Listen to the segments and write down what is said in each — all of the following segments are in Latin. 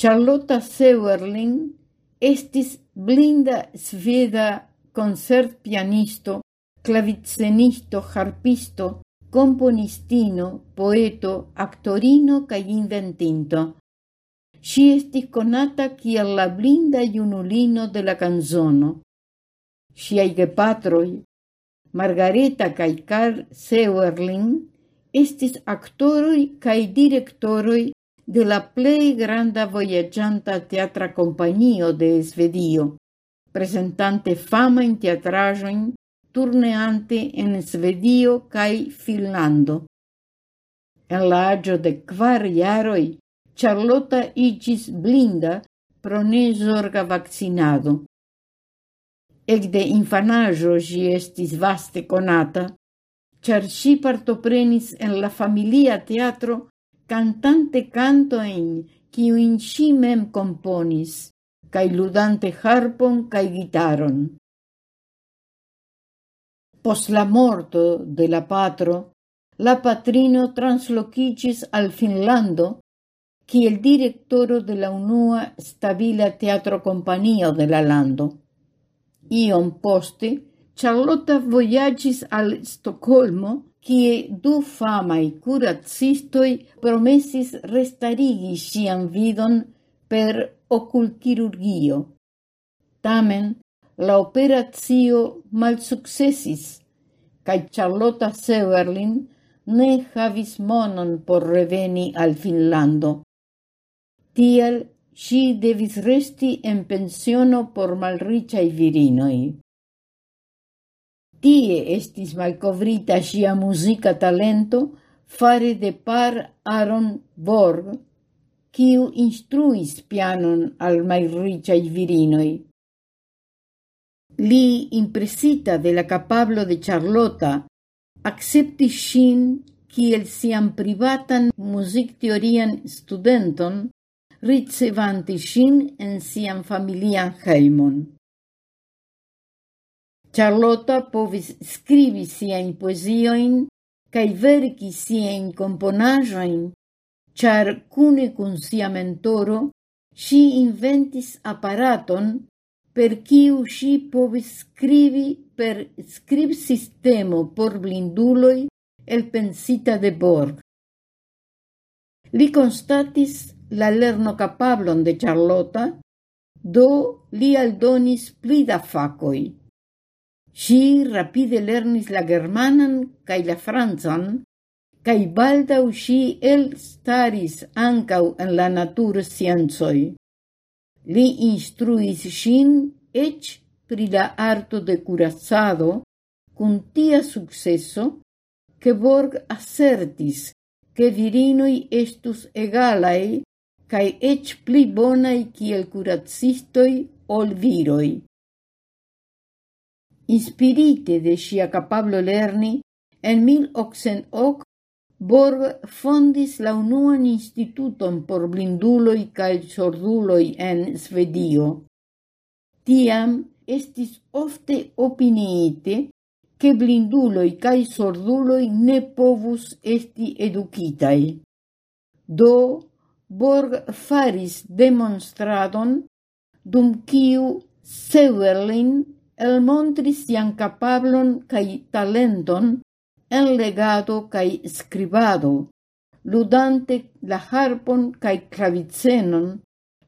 Charlotta Seuerlin estis blinda sveda concert pianisto, clavicenisto, harpisto, componistino, poeto, actorino ca inventinto. Si estis conata kiel la blinda iunulino de la kanzono. Ŝiaj gepatroj, Margareta kaj Carl Seuerlin, estis actoroi kaj directoroi de la plei granda voyaggianta teatra compagnio de Svedio, presentante fama in teatrajoin turneante en Svedio cae Finlando. En la agio de quar iaroi, Charlotta igis blinda pro ne zorga vaccinado. Ec de infanajo gi estis vaste conata, char si partoprenis en la familia teatro cantante cantoin, kiuin ŝi mem componis kaj ludante harpon kaj guitaron. Pos la morto de la patro, la patrino translokiĝis al Finnlando el direktoro de la unua stabila teatrokompanio de la lando. Iom poste, Charlotta vojaĝis al Stokholmo quie du famaj curatsistoi promesis restarigi sian vidon per oculchirurgio. Tamen, la operacio malsuccesis, cae Charlotta Severlin ne havis monon por reveni al Finlando. Tial, si devis resti en pensiono por malriciai virinoi. Tie estis malcovrita sia musica talento fare de par Aaron Borg, quiu instruis pianon al malriĉaj virinoi. Li, impresita de la capablo de Charlotta, accepti sin kiel sian privatan muzikteorian studenton, ricevanti sin en sian familian heimon. Charlotta povis scrivi siajn poezioin kaj verki siajn componajoin, char cune cun sia mentoro si inventis apparaton per kiu si povis scrivi per skribsistemo por blinduloi el pensita de Borg. Li constatis la lerno capablon de Charlotta, do li aldonis pli da facoi. Si rapide lernis la germanan cae la franzan, cae baldau si el staris ancau en la natur natursciencoj. Li instruis sin ec pri la arto de kuracado kun tia sukceso, ke Borg assertis ke virinoi estus egalaj cae ec pli bonaj kiel kuracistoj ol viroi. Inspirite de sia capablo lerni, en 1808 Borg fondis la unuan instituton por blinduloi cae sorduloi en Svedio. Tiam estis ofte opiniite, che blinduloi cae sorduloi ne povus esti educitai. Do, Borg faris demonstradon dum kiu Severlin elmontris sian capablon cae talenton en legado cae scribado, ludante la harpon cae clavicenon,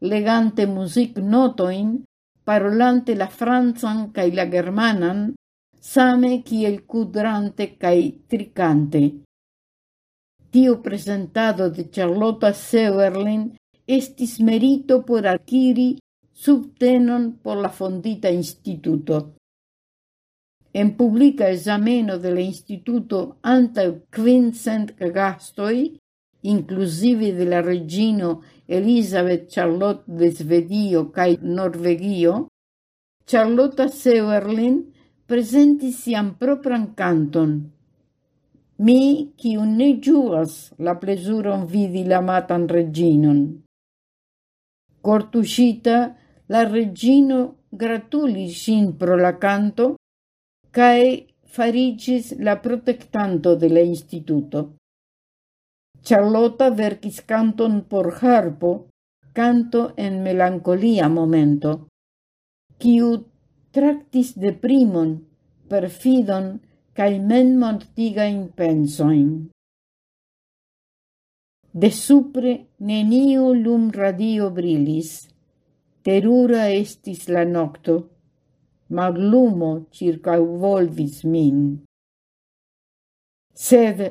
legante music notoin, parolante la franzan cae la germanan, same kiel cudrante cae tricante. Tio presentado de Charlotta Severlin estis merito por acquiri subtenon por la fondita instituto. En publica esameno de la instituto anta quincent gastoi, inclusive de la regino Elisabeth Charlotte de Svedio cae Norvegio, Charlotta Severlin presentis sian propran canton. Mi, qui ne giuas la plesuron vidi la matan reginon. Cortuscita La regino gratulis sin pro la canto cae farigis la protectanto de la instituto. Charlotta vercis canton por harpo, canto en melancolia momento, quiu tractis deprimon, perfidon kaj in pensoin. De supre neniu lum radio brilis, Terura estis la nocto, maglumo circauvolvis min. Sed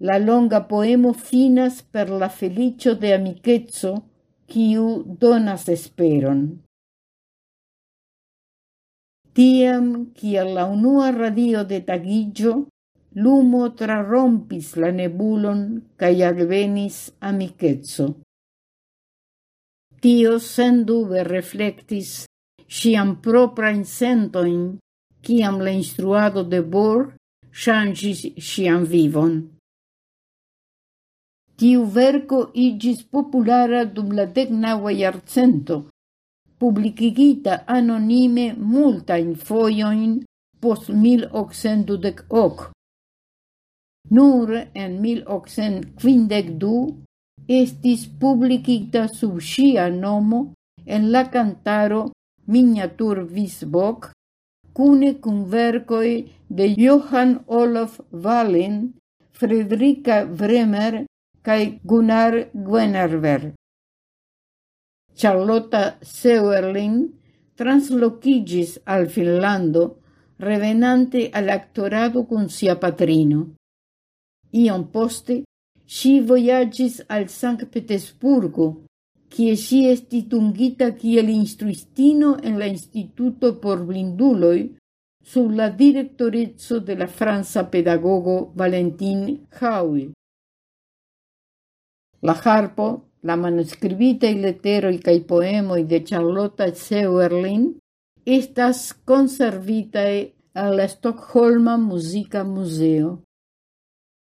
la longa poemo finas per la felicio de amicetso quiu donas esperon. Tiam, quia la unua radio de tagigio, lumo trarompis la nebulon cae advenis amicetso. Tio sendube reflectis sian propra sentoin, ciam la instruado de Bor changis sian vivon. Tiu verco igis populara dum la decnaua iarcento, publicigita anonime multain foioin post 1818. Nur en 1852 estis publicita sub sia nomo en la cantaro Miniatur Visbok, cune cum vercoi de Johann Olof Wallin, Fredrika Bremer cae Gunnar Gwenerver. Charlotta Seuerlin translocigis al Finlando revenante al actorado cun sia patrino. Ion poste si voyagis al San Petersburgo, kie si esti tungita kiel instruistino en la Instituto por Blinduloi, sub la directorezzo de la franza pedagogo Valentin Haui. La harpo, la manuscribitaj leteroj kaj poemoj de Charlotte Seuerlin estas conservitae al Stockholm Musica Museo.